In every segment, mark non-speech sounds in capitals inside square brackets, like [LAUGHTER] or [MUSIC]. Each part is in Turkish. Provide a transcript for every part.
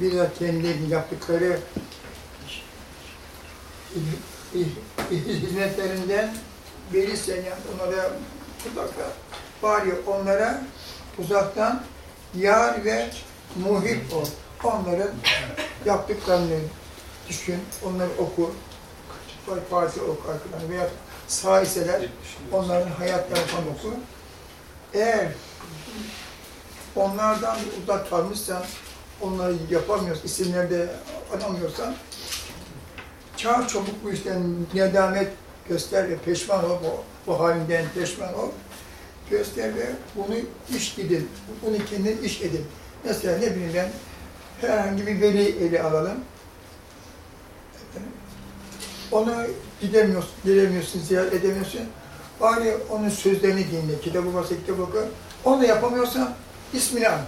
bizzat kendi yaptıkları hizmetlerinden verirsen yani onlara uzakta bari onlara uzaktan yar ve muhip ol. Onların yaptıklarını düşün, onları oku. Parti oku arkadan veya sağ iseler onların hayatlarını falan oku. Eğer onlardan uzak kalmışsan, onları yapamıyorsan, isimlerde anamıyorsan, çağ çabuk bu işten nedamet göster ve peşman ol, bu, bu halinden peşman ol. Göster ve bunu iş edin, bunu kendin iş edin. Mesela ne bileyim ben, herhangi bir veli eli alalım. Onu gidemiyorsun, gelemiyorsun, ziyaret edemiyorsun. Bari onun sözlerini dinle, kitabı varsa kitabı oku. Onu yapamıyorsan ismini an.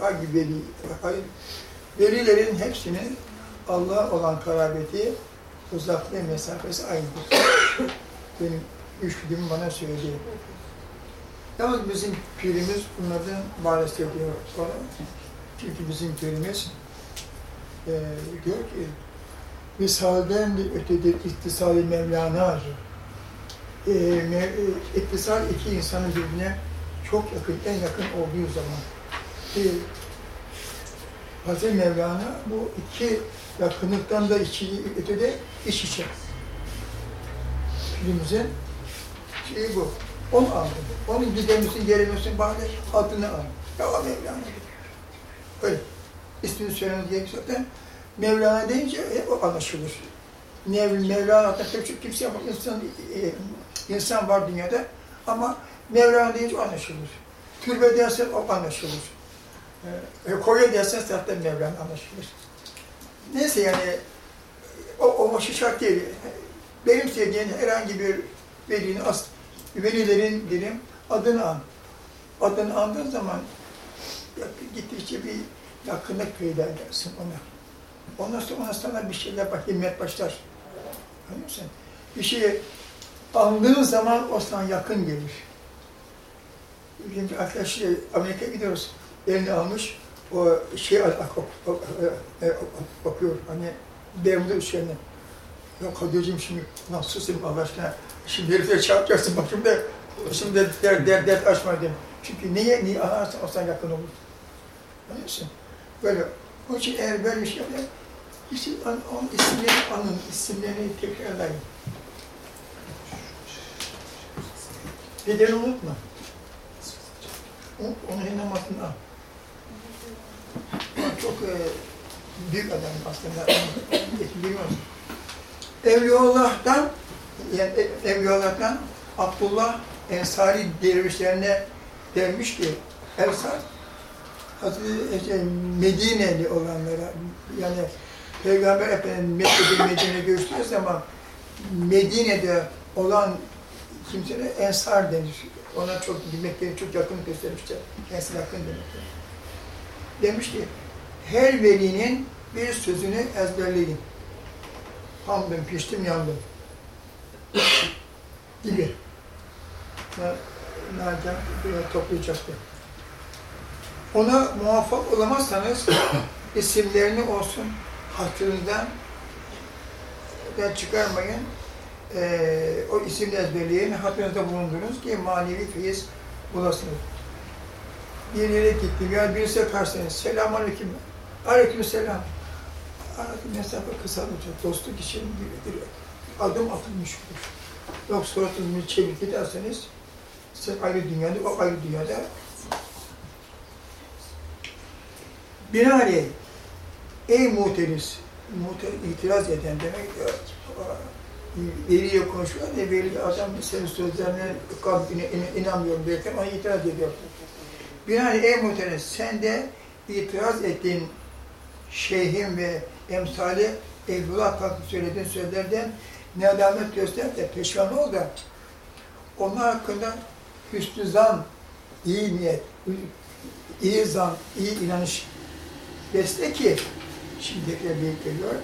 Hangi veli, hayır. Velilerin hepsinin Allah olan karabeti, uzaklığı, mesafesi aynıdır. [COUGHS] Benim üç gün bana söyledi. Yalnız bizim pirimiz bunlardan maalesef diyor. Çünkü bizim pirimiz e, diyor ki Visalden de ötedir ittisal-i Mevlana. E, me, e, ittisal iki insanın birbirine çok yakın, en yakın olduğu zaman. Hazreti Mevlana bu iki yakınlıktan da iki ötede iş içe. Pirimizin şeyi bu. Onu aldım. Onun gidemiyorsun, gelemiyorsun, bari adını al. Ya Mevlana. Öyle. İsmini söylememiz gerekiyor zaten. Mevlana deyince hep o anlaşılır. Mev, Mevlana hatta pek kimse var, insan, e, insan var dünyada ama Mevlana deyince o anlaşılır. Türbe dersen o anlaşılır. E, Konya dersen zaten Mevlana anlaşılır. Neyse yani o, o başı şart değil. Benim sevdiğim herhangi bir velinin, velilerin dilim adını an. Adını andığın zaman gittikçe bir yakınlık peyda edersin ona. Ondan sonra ona sana bir şeyler bak, himmet başlar. Anlıyor musun? Bir şeyi andığın zaman o sana yakın gelir. Şimdi arkadaşlar Amerika'ya gidiyoruz. Elini almış, o şey okuyor, hani Bermuda üçgenini. Ya Kadir'cim şimdi nasılsın Allah aşkına? Şimdi herifleri çarpacaksın bak şimdi, şimdi dert, dert, dert açma dedim. Çünkü niye, niye anarsan sana yakın olur. Anlıyor musun? Böyle onun için eğer böyle bir şey yapar, işte onun isimlerini anın, isimlerini tekrarlayın. Bedeni unutma. Onu namazını al. Çok e, büyük adam aslında. Bilmiyorum. Evliyaullah'tan, yani Evliyaullah'tan Abdullah Ensari dervişlerine dermiş ki, Ensar, Hazreti şey, Medine'li olanlara, yani Peygamber Efendimiz Mekke'de Medine görüştüğü zaman Medine'de olan kimselere ensar denir. Ona çok Mekke'ye çok yakın göstermişler. Kendisine yakın demektir. Demiş ki, her velinin bir sözünü ezberleyin. Hamdım, piştim, yandım. gibi. Nereden toplayacaktı. Ona muvaffak olamazsanız [COUGHS] isimlerini olsun hatırınızdan da çıkarmayın. Ee, o isimleri ezberleyin, hatırınızda bulundurunuz ki manevi feyiz bulasınız. Bir yere gittim, ya birisi karşısına, selamun aleyküm, aleyküm selam. Aradaki mesafe kısa olacak, dostluk için bir, bir adım atılmış olur. Yok suratınızı çevirip giderseniz, sen ayrı dünyada, o ayrı dünyada Binaenaleyh, ey muhteris, muhter, itiraz eden demek ya, veliye konuşuyor ne veli adam senin sözlerine kalbine inanmıyorum derken ona itiraz ediyor. Binaenaleyh ey muhteris, sen de itiraz ettiğin şeyhin ve emsali Evlullah kalkıp söylediğin sözlerden nedamet göster de peşman ol da onlar hakkında hüsnü zan, iyi niyet, iyi zan, iyi inanış besle ki şimdikiler büyük geliyor.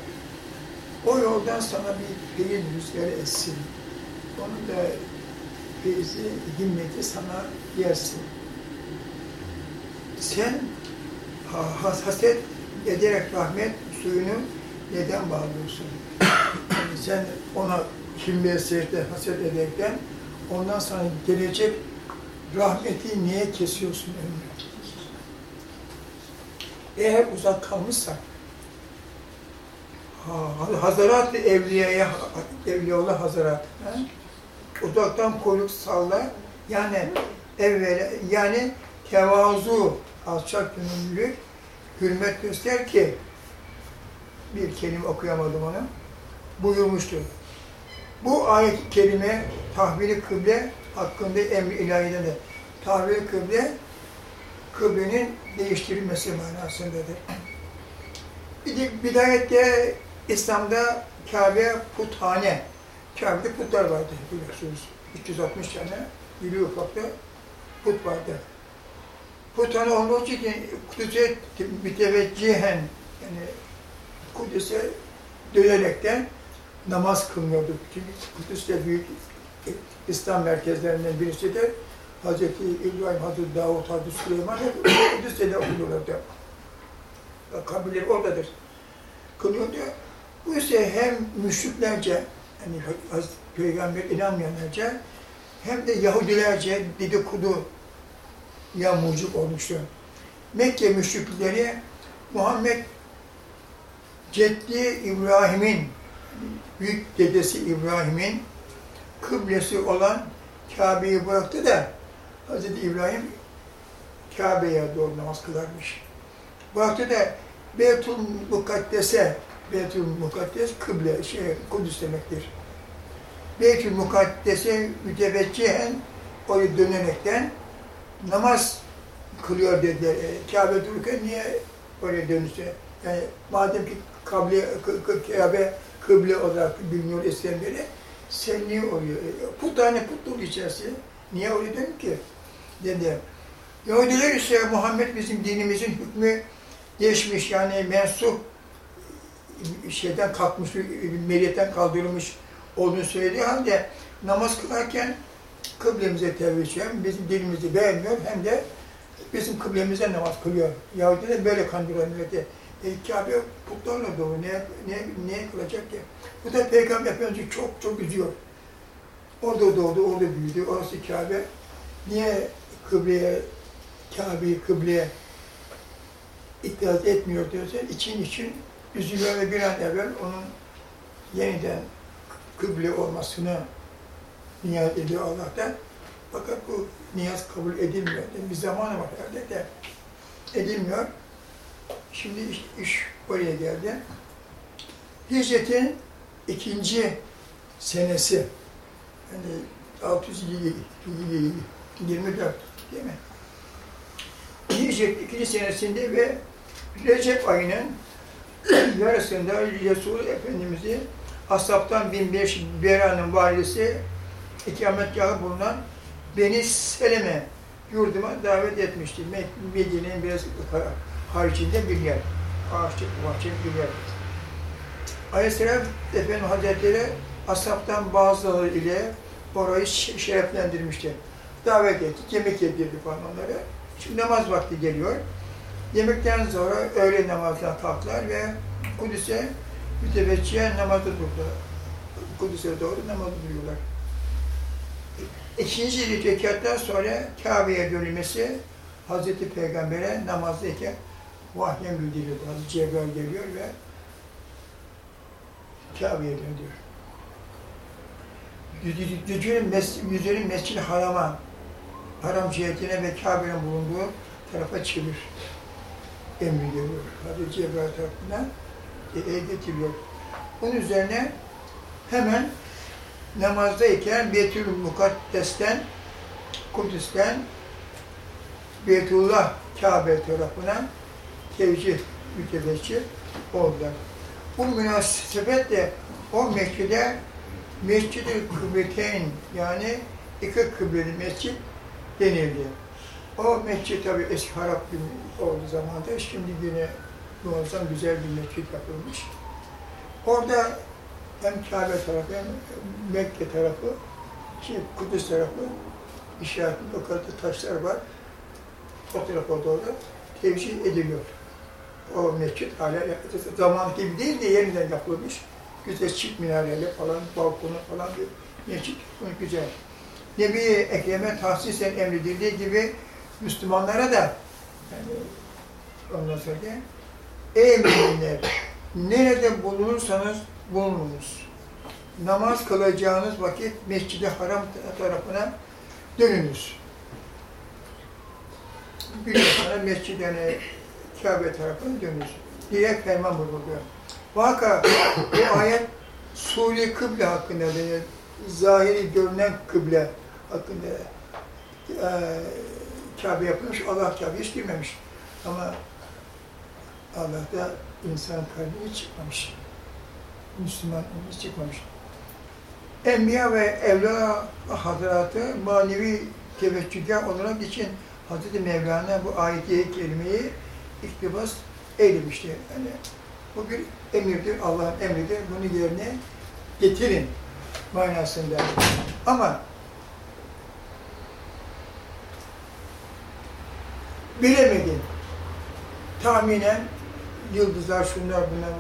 O yoldan sana bir beyin rüzgarı etsin. Onun da feyzi, himmeti sana gelsin. Sen Ha- has- Haset ederek rahmet suyunu neden bağlıyorsun? Yani sen ona kimliğe secde haset ederken ondan sonra gelecek rahmeti niye kesiyorsun önüne? Eğer uzak kalmışsak ha, Hazarat Evliya'ya Evliyaullah Hazarat ha? uzaktan kuyruk salla yani evvel yani tevazu alçak gönüllülük hürmet göster ki bir kelime okuyamadım onu buyurmuştur. Bu ayet-i kerime tahvili kıble hakkında emri ilahiden de tahvili kıble kıblenin değiştirilmesi manasındadır. [CLEARS THROAT] Bidayette İslam'da Kabe puthane, Kabe'de putlar vardı biliyorsunuz. 360 tane iri ufakta put vardı. Puthane olduğu için Kudüs'e müteveccihen yani Kudüs'e dönerekten namaz kılmıyorduk. Çünkü Kudüs de büyük İslam merkezlerinden birisi de Hz. İbrahim, Hz. Davut, Hz. Süleyman hep Kudüs'te de okuyorlardı. Kabirleri oradadır. Kılıyordu. Bu ise hem müşriklerce, yani. Peygamber inanmayanlarca hem de Yahudilerce dedikodu ya mucuk olmuştu. Mekke müşrikleri Muhammed Ceddi İbrahim'in, büyük dedesi İbrahim'in kıblesi olan Kabe'yi bıraktı da Hz. İbrahim Kabe'ye doğru namaz kılarmış. Bıraktı da Beytül Mukaddes'e, Beytül Mukaddes kıble, şey, Kudüs demektir. Beytül Mukaddes'e müteveccihen oraya dönerekten namaz kılıyor dediler. E, Kabe dururken niye oraya dönüşse? Yani madem ki kable, Kabe kıble olarak biliniyor eskiden beri, sen niye oraya, e, puthane putluk içerisi, niye oraya dönün ki? Dedi. Yahudiler ise Muhammed bizim dinimizin hükmü değişmiş, yani mensup şeyden kalkmış, milletten kaldırılmış olduğunu söylediği halde namaz kılarken kıblemize hem bizim dilimizi beğenmiyor hem de bizim kıblemize namaz kılıyor. Yahudiler böyle kandırıyor milleti. E, Kabe putlarla dolu. Ne, ne, neye kılacak ki? Bu da Peygamber Efendimiz'i çok çok üzüyor. Orada doğdu, orada büyüdü. Orası Kabe. Niye kıbleye, Kabe'yi kıbleye itiraz etmiyor diyorsan için için üzülüyor ve bir an evvel onun yeniden kıble olmasını niyaz ediyor Allah'tan. Fakat bu niyaz kabul edilmiyor. Bir zamanı var herhalde de edilmiyor. Şimdi iş, iş oraya geldi. Hicretin ikinci senesi, yani 624 değil mi? Hicret ikinci senesinde ve Recep ayının [CLEARS THROAT] yarısında Resul Efendimiz'i Asap'tan 1500 Bera'nın valisi ikametgahı bulunan Beni Seleme yurduma davet etmişti. Me- Medine'nin biraz haricinde bir yer. Ağaçlık, bahçeli bir yer. Aleyhisselam Efendim Hazretleri Asap'tan bazıları ile orayı şereflendirmişti. Davet etti, yemek yedirdi falan onlara. Şimdi namaz vakti geliyor. Yemekten sonra öğle namazına kalktılar ve Kudüs'e müteveccühen namazı durdular. Kudüs'e doğru namazı duruyorlar. İkinci rekattan sonra Kabe'ye dönülmesi Hazreti Peygamber'e namazdayken vahyen bildiriliyor. Hazreti Cebrail geliyor ve Kabe'ye dönüyor. Yüzünün, mes yüzünün Mescid-i Haram'a, haram cihetine ve Kabe'nin bulunduğu tarafa çevir. Emri geliyor. Hazreti Cebrail tarafından e, getiriyor. Bunun üzerine hemen namazdayken Beytül Mukaddes'ten, Kudüs'ten Beytullah Kabe tarafına tevcih müteveccih oldular. Bu münasebetle o mescide Mescid-i Kıbleteyn yani iki kıbleli mescit denildi. O mescid tabi eski harap olduğu zamanda şimdi yine muazzam güzel bir mescit yapılmış. Orada hem Kabe tarafı hem Mekke tarafı, şey, Kudüs tarafı işaretli yukarıda taşlar var. O tarafa doğru tevcih ediliyor. O mescit hala zaman gibi değil de yeniden yapılmış. Güzel çift minareli falan, balkonu falan bir mescit. Güzel. Nebi Ekrem'e tahsisen emredildiği gibi Müslümanlara da yani ondan sonra Ey müminler! Nerede bulunursanız bulununuz. Namaz kılacağınız vakit Mescid-i Haram tarafına dönünüz. Bir sonra Mescid-i yani Kabe tarafına dönünüz. diye ferman buyuruyor. Vaka bu ayet Suri kıble hakkında yani zahiri görünen kıble hakkında e, Kabe yapılmış, Allah Kabe'ye hiç girmemiş. Ama Allah'ta insan kalbi çıkmamış. Müslüman hiç çıkmamış. Enbiya ve Evliya Hazretleri manevi teveccühgah olarak için Hazreti Mevlana bu ayeti kelimeyi iktibas eylemişti. Yani bu bir emirdir, Allah'ın emridir. Bunu yerine getirin manasında. Ama bilemedin. Tahminen yıldızlar, şunlar, bunlar,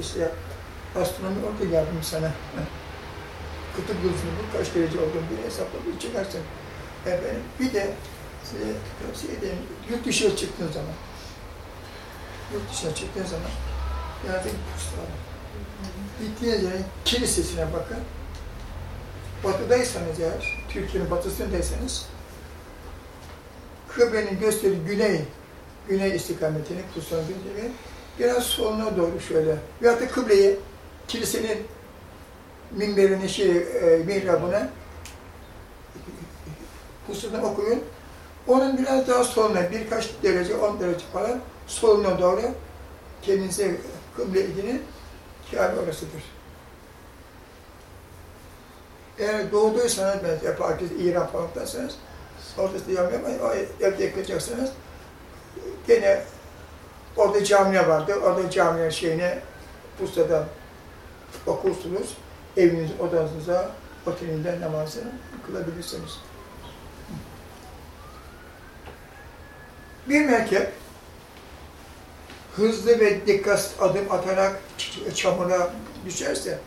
işte astronomi orada geldim sana. Kutup yıldızının kaç derece olduğunu bir hesapla bir çıkarsın. Efendim, bir de size tavsiye ederim, yurt dışına çıktığın zaman, yurt dışına çıktığın zaman, bir pusu. Gittiğiniz yerin kilisesine bakın. Batıdaysanız eğer, Türkiye'nin batısındaysanız, Kıble'nin gösteri güney, güney istikametini kutsan gönderiyor. Biraz soluna doğru şöyle. Veyahut da kıbleyi, kilisenin minberini, şey, e, mihrabına hususunu okuyun. Onun biraz daha soluna, birkaç derece, on derece falan soluna doğru kendinize kıble edinin. Kabe orasıdır. Eğer doğduysanız, mesela Pakistan, İran falandansanız, orada yanmayın, o evde yıkacaksınız. Gene orada camiye vardı, orada camiye şeyine pustadan okursunuz. Eviniz, odanıza, otelinde namazını kılabilirsiniz. Bir merkep hızlı ve dikkat adım atarak çamura düşerse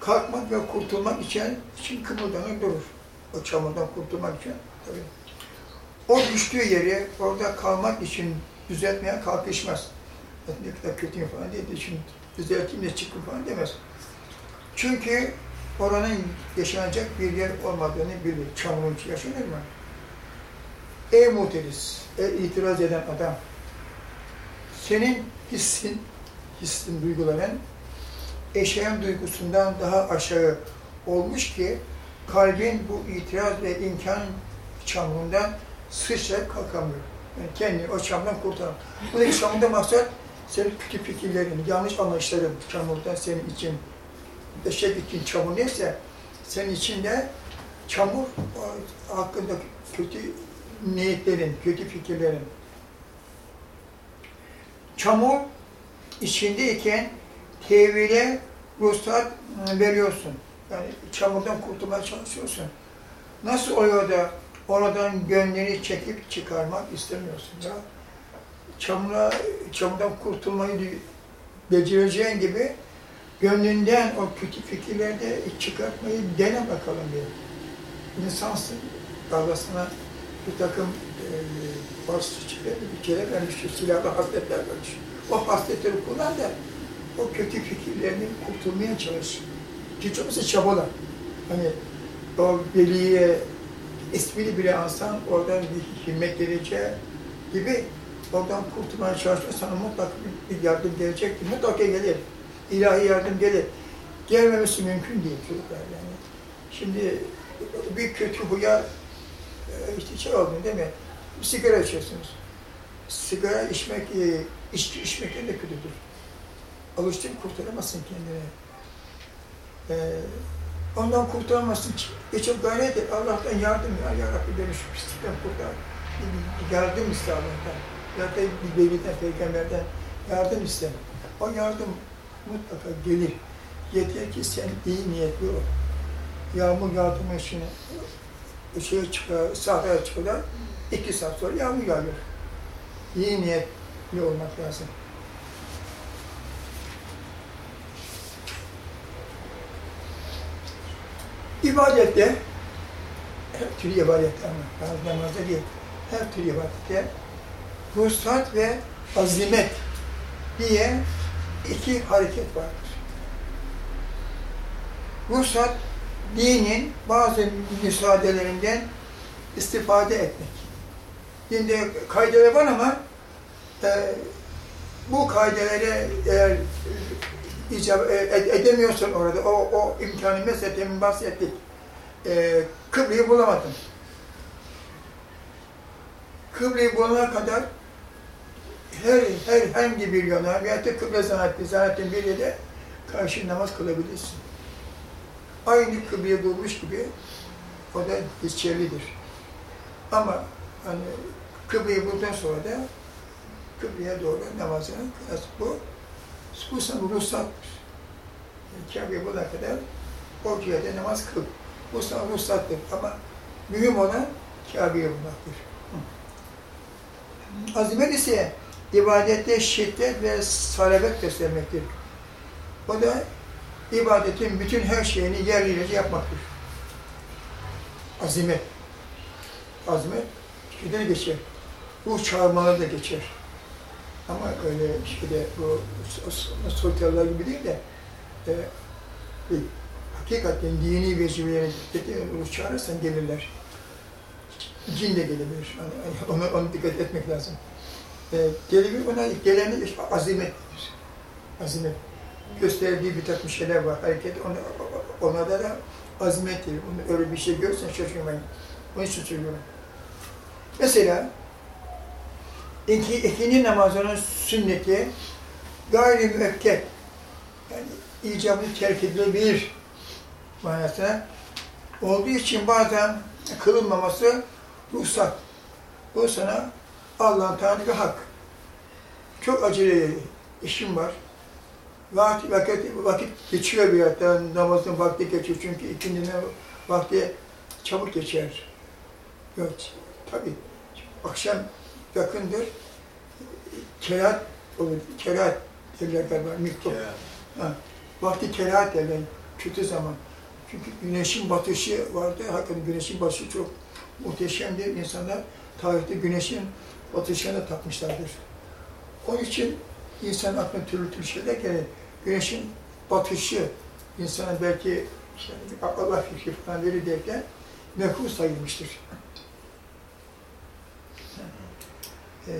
kalkmak ve kurtulmak için, için kımıldanır durur. O çamurdan kurtulmak için tabii. O düştüğü yeri orada kalmak için düzeltmeye kalkışmaz. Ne kadar kötüyüm falan diye şimdi düzelteyim de çıkın falan demez. Çünkü oranın yaşanacak bir yer olmadığını bilir. Çamurun içi yaşanır mı? Ey muhteris, ey itiraz eden adam, senin hissin, hissin, duyguların eşeğin duygusundan daha aşağı olmuş ki kalbin bu itiraz ve imkan çamurundan sıçrayıp kalkamıyor. Yani kendini o çamurdan kurtaramıyor. Buradaki çamurda maksat senin kötü fikirlerin, yanlış anlayışların çamurdan senin için, eşek için çamur neyse senin içinde çamur hakkında kötü niyetlerin, kötü fikirlerin. Çamur içindeyken tevhile ruhsat veriyorsun. Yani çamurdan kurtulmaya çalışıyorsun. Nasıl oluyor da oradan gönlünü çekip çıkarmak istemiyorsun ya? Çamura, çamurdan kurtulmayı becereceğin gibi gönlünden o kötü fikirleri de çıkartmayı dene bakalım bir. İnsansın. Allah sana bir takım e, vasıfçıları bir kere vermiş, silahlı hasletler vermiş. O hasletleri kullan da o kötü fikirlerini kurtulmaya çalış. Olmazsa çabala. Hani o veliye ismini bile alsan oradan bir himmet geleceği gibi oradan kurtulmaya çalışma sana mutlaka bir yardım gelecektir. Mutlaka gelir. İlahi yardım gelir. Gelmemesi mümkün değil çocuklar yani. Şimdi bir kötü huya işte şey oldu değil mi? Sigara içiyorsunuz. Sigara içmek, e, içki içmekten de kötüdür. Alıştın kurtaramazsın kendini. Ee, ondan kurtaramazsın. Geçip gayret et. Allah'tan yardım ya. Ya Rabbi beni pislikten kurtar. Yardım iste Allah'tan. Da bir veliden, peygamberden yardım iste. O yardım mutlaka gelir. Yeter ki sen iyi niyetli ol. Yağmur yardımı için şeye çıkar, sahraya çıkar, iki saat sonra yağmur yağıyor. İyi niyet ne olmak lazım. İbadette, her türlü ibadette ama namazda değil, her türlü ibadette ruhsat ve azimet diye iki hareket vardır. Ruhsat, dinin bazı müsaadelerinden istifade etmek. Dinde kaideler var ama e, bu kaidelere eğer icap e, edemiyorsan orada, o, o imkanı mesela demin bahsettik, e, kıbleyi bulamadın. Kıbleyi bulana kadar her herhangi bir yana veya da kıble zanaatli, zanaatin bir yere karşı namaz kılabilirsin. Aynı kıbleye durmuş gibi o da geçerlidir. Ama hani kıbleyi bulduktan sonra da kıbleye doğru namazını kılarsın. Bu, bu sana ruhsattır. Yani Kabe'ye bulana kadar o cihade namaz kıl. Bu sana ruhsattır ama mühim olan Kabe'ye bulmaktır. Azimet ise ibadette şiddet ve salabet göstermektir. O da ibadetin bütün her şeyini yerliyle yapmaktır. Azimet. Azimet şeyden geçer. Bu çağırmaları da geçer. Ama öyle şeyde bu sosyallar gibi değil de e, e, hakikaten dini vecibeleri ruh çağırırsan gelirler. Cin de gelebilir. Yani ona, ona dikkat etmek lazım. E, gelebilir, ona geleni işte azimet denir. Azimet. Gösterdiği bir takım şeyler var, hareket, ona, ona da, da azimet. Onu öyle bir şey görürsen şaşırmayın. Onun için söylüyorum. Mesela iki, ikindi namazının sünneti gayri müekket yani icabı terk edilebilir manasına olduğu için bazen kılınmaması ruhsat. Bu sana Allah'ın bir hak. Çok acele işim var. Vakit, vakit, vakit geçiyor bir yerde, namazın vakti geçiyor çünkü ikindinin vakti çabuk geçer. Yok, tabii. Akşam yakındır. Kerahat olur. Kerahat derler galiba. Mikrop. Ha. Vakti kerahat derler. Kötü zaman. Çünkü güneşin batışı vardı. Hakikaten güneşin batışı çok muhteşemdir. İnsanlar tarihte güneşin batışına takmışlardır. Onun için insan aklına türlü türlü şeyler gelir. Güneşin batışı insana belki işte Allah fikri falan verir derken mekruh sayılmıştır. Ee,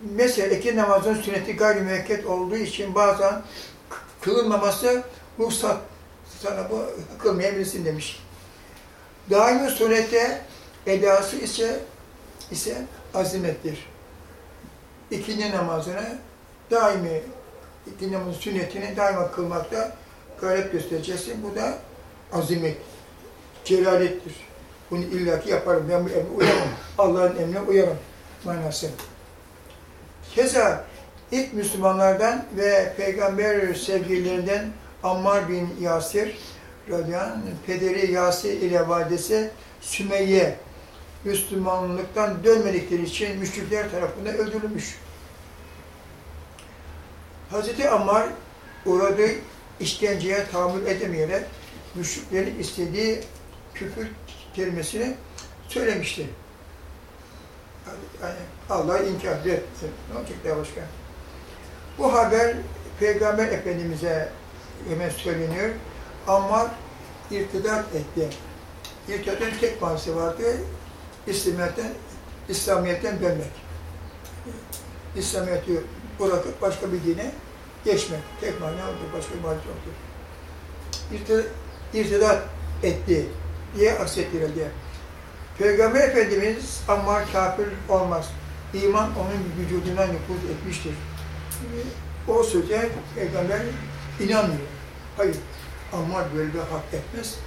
mesela iki namazın sünneti gayri müekket olduğu için bazen kılınmaması ruhsat sana bu kılmayabilirsin demiş. Daimi surette edası ise ise azimettir. İkinci namazını daimi ikindi namazın sünnetini daima kılmakta gayret göstereceksin. Bu da azimet, celalettir. Bunu illaki yaparım, ben bu emre uyarım. Allah'ın emrine uyarım manası. Keza ilk Müslümanlardan ve peygamber sevgililerinden Ammar bin Yasir radıyallahu pederi Yasir ile validesi Sümeyye Müslümanlıktan dönmedikleri için müşrikler tarafından öldürülmüş. Hazreti Ammar uğradığı işkenceye tahammül edemeyerek müşriklerin istediği küfür kelimesini söylemişti. Yani Allah'ı inkar etti. Ne olacak daha başka? Bu haber Peygamber Efendimiz'e hemen söyleniyor. Ammar irtidat etti. İrtidatın tek manası vardı. İslamiyet'ten, İslamiyet'ten dönmek. İslamiyet'i bırakıp başka bir dine geçmek. Tek mana oldu, başka bir mana yoktur. İrtidat, irtidat etti diye aksettirildi. Peygamber Efendimiz ama kafir olmaz. İman onun vücuduna nüfuz etmiştir. O söze Peygamber inanmıyor. Hayır, ama böyle hak etmez.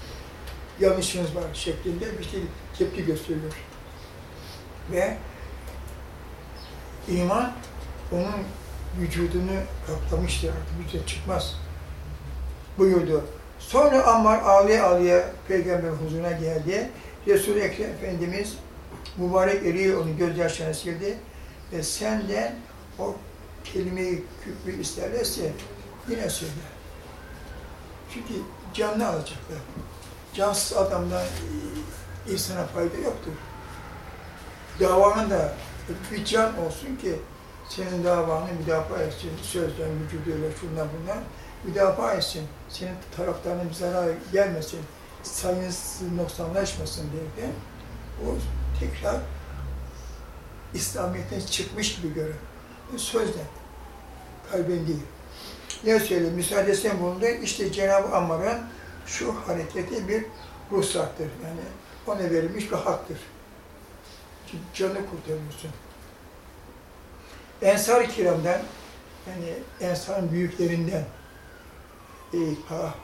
Yanlışınız var şeklinde bir şey tepki gösteriyor. Ve iman onun vücudunu kaplamıştır artık vücuda çıkmaz buyurdu. Sonra Ammar ağlaya ağlaya peygamber huzuruna geldi. Resul-i Ekrem Efendimiz mübarek eriği onu gözyaşlarına sildi. ve senden o kelimeyi küfrü isterlerse yine söyle. Çünkü canını alacaklar. Cansız adamdan insana fayda yoktur. Davanın da bir can olsun ki senin davanı müdafaa etsin, sözden, vücuduyla, şundan bundan müdafaa etsin. Senin taraftarına bir zarar gelmesin, sayınız noksanlaşmasın derken o tekrar İslamiyet'ten çıkmış gibi görür. Sözden, kalben değil. Ne söyleyeyim? Müsaadesine bulundu. İşte Cenab-ı Ammar'ın şu hareketi bir ruhsattır. Yani ona verilmiş bir haktır. Canı kurtarıyorsun. Ensar-ı Kiram'dan, yani Ensar'ın büyüklerinden, e, Ha-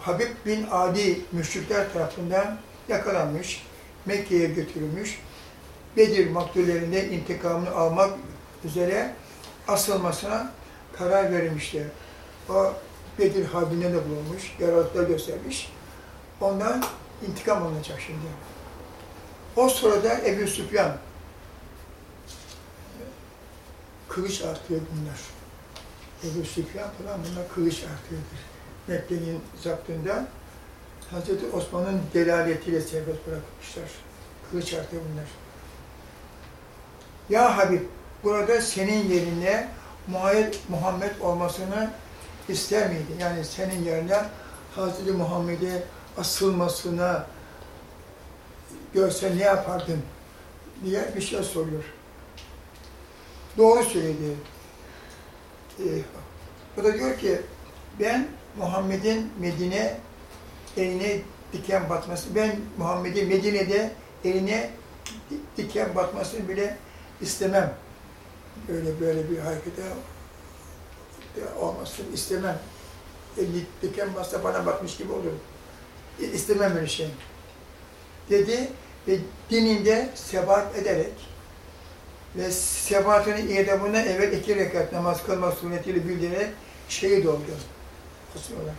Habib bin Adi müşrikler tarafından yakalanmış, Mekke'ye götürülmüş, Bedir maktullerinde intikamını almak üzere asılmasına karar verilmişler. O Bedir Harbi'nde de bulunmuş, yaralıklar göstermiş. Ondan intikam alınacak şimdi. O sırada Ebu Süfyan kılıç artıyor bunlar. Ebu Süfyan falan bunlar kılıç artıyordur. Mekke'nin zaptında Hazreti Osman'ın delaletiyle serbest bırakmışlar. Kılıç artıyor bunlar. Ya Habib, burada senin yerine Muhammed olmasını ister miydin? Yani senin yerine Hazreti Muhammed'e asılmasına görsen ne yapardın diye bir şey soruyor. Doğru söyledi. Ee, o da diyor ki ben Muhammed'in Medine eline diken batması, ben Muhammed'in Medine'de eline di- diken batmasını bile istemem. Böyle böyle bir harekete olmasını istemem. Eli diken bassa bana batmış gibi olur. İstemem böyle şey. Dedi ve dininde sebat ederek ve sebatını idamından evvel iki rekat namaz kılmak suretiyle bildirerek şehit oldu. Kısıyorlar.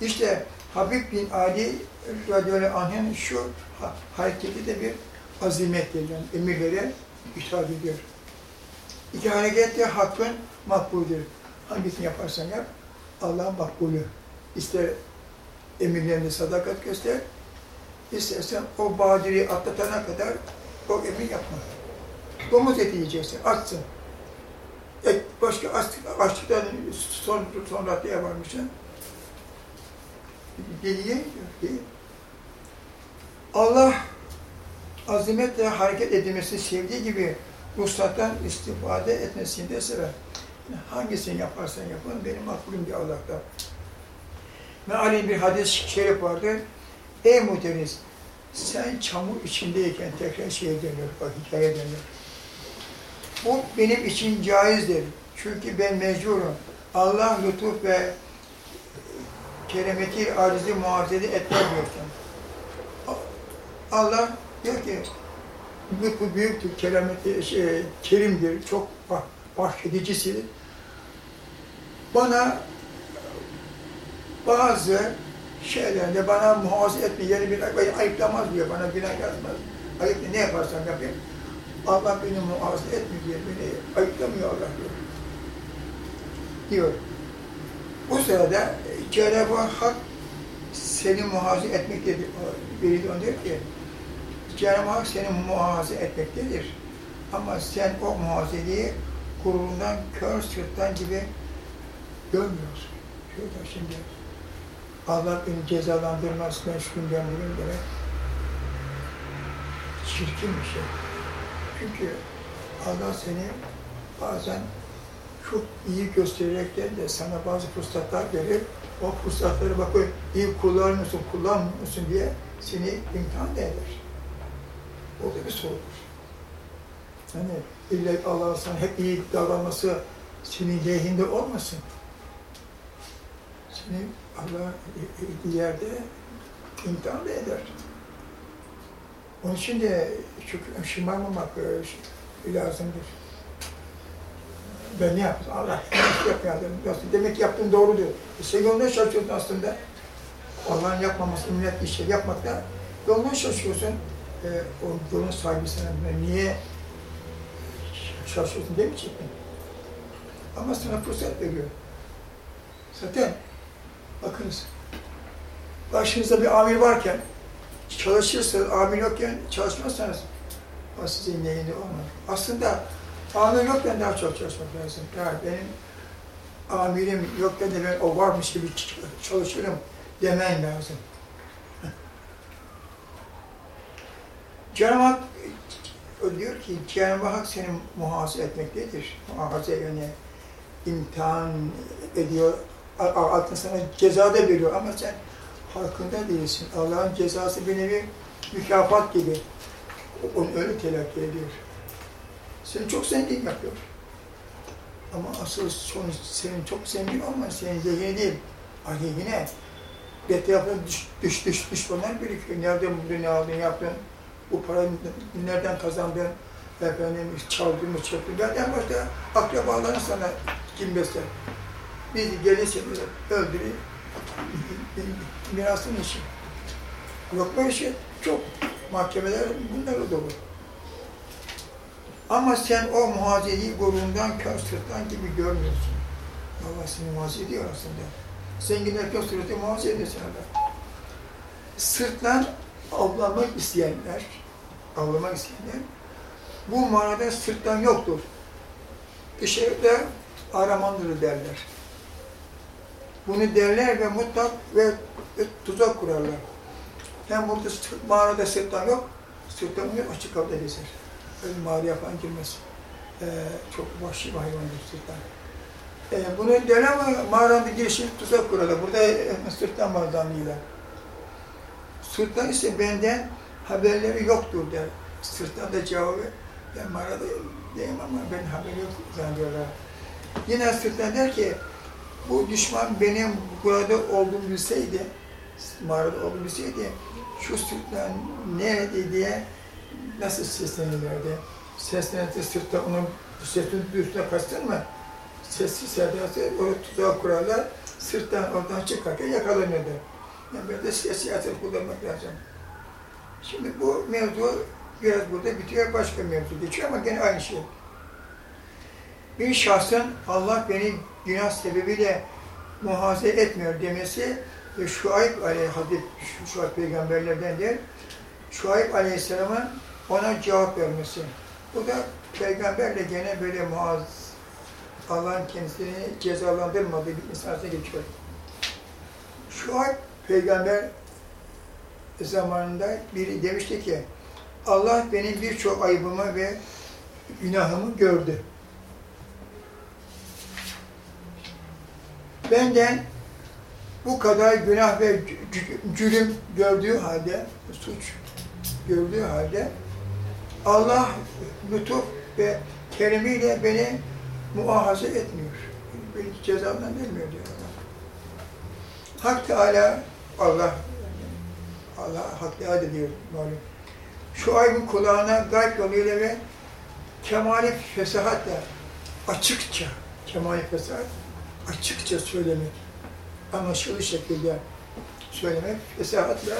İşte Habib bin Ali radıyallahu anh'ın şu ha- hareketi de bir azimettir. Yani emirlere itaat ediyor. İki hareket de hakkın makbuldür. Hangisini yaparsan yap, Allah'ın makbulü. İster emirlerine sadakat göster, istersen o badiri atlatana kadar o emir yapma. Domuz eti yiyeceksin, açsın. Et, başka aç, açlıktan son, son raddeye varmışsın. Deliye değil. Allah azimetle hareket edilmesi sevdiği gibi ruhsattan istifade etmesini de sever. Yani hangisini yaparsan yapın benim makbulüm diye Allah'tan. Meali bir hadis-i şerif vardır. Ey muhteriz, sen çamur içindeyken tekrar şeye dönüyor, bak hikaye dönüyor. Bu benim için caizdir. Çünkü ben mecburum. Allah lütuf ve keremeti arizi muhafaza etmez. Allah diyor ki lütfu büyüktür, kerameti, şey, kerimdir, çok bah, bahşedicisidir. Bana bazı şeylerinde bana muhafaza etme, yeri bir ay- ayıplamaz diyor, bana günah yazmaz. Ayıp ne yaparsam yapayım. Allah beni muhafaza etmiyor diye, beni ayıplamıyor Allah diyor. Diyor. Bu sırada e, Cenab-ı Hak seni muhafaza etmektedir. Biri de diyor ki, Cenab-ı Hak seni muhafaza etmektedir. Ama sen o muhafazeliği gururundan, kör sırttan gibi görmüyorsun. Şurada şimdi Allah beni cezalandırmaz, ben şu günden bugün demek çirkin bir şey. Çünkü Allah seni bazen çok iyi göstererekten de sana bazı fırsatlar verir. O fırsatları bakıyor, iyi kullanmıyorsun, kullanmıyorsun diye seni imtihan eder. O da bir sorudur. Hani illa Allah sana hep iyi davranması senin lehinde olmasın. Seni Allah bir yerde imtihan da eder. Onun için de şımarmamak e, lazımdır. Ben ne yaptım? Allah yapmadım. Demek ki yaptığın doğru diyor. E sen yoluna şaşıyorsun aslında. Allah'ın yapmaması, millet bir şey yapmakta yoluna şaşıyorsun. E, o yolun sahibi niye çalışıyorsun demeyecek mi? Ama sana fırsat veriyor. Zaten bakınız, karşınızda bir amir varken, çalışırsanız, amir yokken çalışmazsanız, o sizin neyinde olmaz. Aslında amir yokken daha çok çalışmak lazım. Yani benim amirim yokken de ben o varmış gibi çalışırım demen lazım. [LAUGHS] Cenab-ı Hak diyor ki Cenab-ı Hak seni muhasebe etmektedir. Muhafaza yani imtihan ediyor, altına sana ceza da veriyor ama sen farkında değilsin. Allah'ın cezası bir nevi mükafat gibi. Onu öyle telakki ediyor. Seni çok zengin yapıyor. Ama asıl sonuç senin çok zengin olman senin zengin değil. Aleyhine etrafında düş, düş, düş, düşmanlar birikiyor. Nereden buldun, ne aldın, yaptın, bu parayı nereden kazandın, efendim çaldın mı, çektin. Nereden başka akrabaların sana kim besler? Biz gelirse öldürür, mirasın işi. Yok böyle şey, çok. Mahkemeler bunlar dolu. Ama sen o muhazeyi gorundan, kör sırttan gibi görmüyorsun. Allah seni muhaze ediyor aslında. Zenginler kör sırtı muhaze ediyor sana. Sırtlan avlamak isteyenler, avlamak isteyenler, bu manada sırtlan yoktur. Dışarıda aramandır derler. Bunu derler ve mutlak ve tuzak kurarlar. Hem burada mağarada sırtlan yok, sırtlan yok, açık havada gezer. Öyle mağaraya falan girmez. Ee, çok vahşi bir hayvandır sırtlan. Ee, bunu derler ama mağaranın girişi tuzak kurarlar. Burada e, sırtlan var zanlıyla. Sırtlan ise benden haberleri yoktur der. Sırtlan da cevabı, ben mağarada diyeyim ama ben haberi yok zannediyorlar. Yine sırtlan der ki, bu düşman benim burada olduğumu bilseydi, mağarada olduğumu bilseydi, şu sırtlan nerede diye nasıl seslenirlerdi? Seslenirse sırtlan onun sesini üstüne kaçtın mı? Sessiz sedası oraya tuzağa kurarlar, sırttan oradan çıkarken yakalanıyordu. Yani böyle de siyaset kullanmak lazım. Şimdi bu mevzu biraz burada bitiyor, başka mevzu geçiyor ama gene aynı şey. Bir şahsın Allah beni günah sebebiyle muhafaza etmiyor demesi ve Şuayb Aleyh, Hazreti Şuayb peygamberlerden değil, Şuayb Aleyhisselam'ın ona cevap vermesi. Bu da peygamberle gene böyle muhaz, Allah'ın kendisini cezalandırmadığı bir insansa geçiyor. Şuayb peygamber zamanında biri demişti ki, Allah benim birçok ayıbımı ve günahımı gördü. Benden bu kadar günah ve cürüm gördüğü halde, suç gördüğü halde Allah lütuf ve kerimiyle beni muahaze etmiyor. Beni cezamdan vermiyor diyor Allah. Hak Teala, Allah, Allah Hak Teala diyor malum. Şu aybın kulağına gayb yoluyla ve kemali fesahatla açıkça, kemali fesahat açıkça söylemek, anlaşılır şekilde söylemek, fesahatla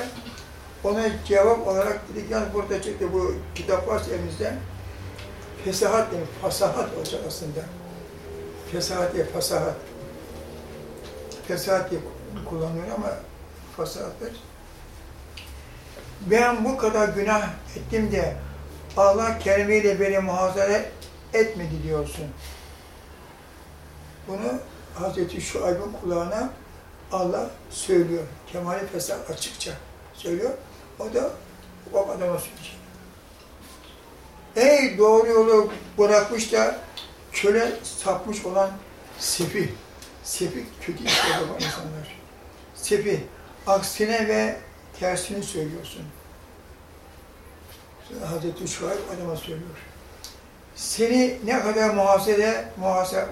ona cevap olarak dedik, yani burada çıktı bu kitap varsa elimizde, fesahat demek, fasahat olacak aslında. Fesahat diye fasahat. Fesahat diye kullanılıyor ama fasahatlar. Ben bu kadar günah ettim de Allah kelimeyle beni muhazara etmedi diyorsun. Bunu Hazreti Şuayb'ın kulağına Allah söylüyor. Kemal-i Fesat açıkça söylüyor. O da o adama söyleyecek. Ey doğru yolu bırakmış da çöle sapmış olan sefih. Sefih kötü işler yapan insanlar. Sefih. Aksine ve tersini söylüyorsun. Hazreti Şuayb adama söylüyor. Seni ne kadar muhasebe, muhasebe,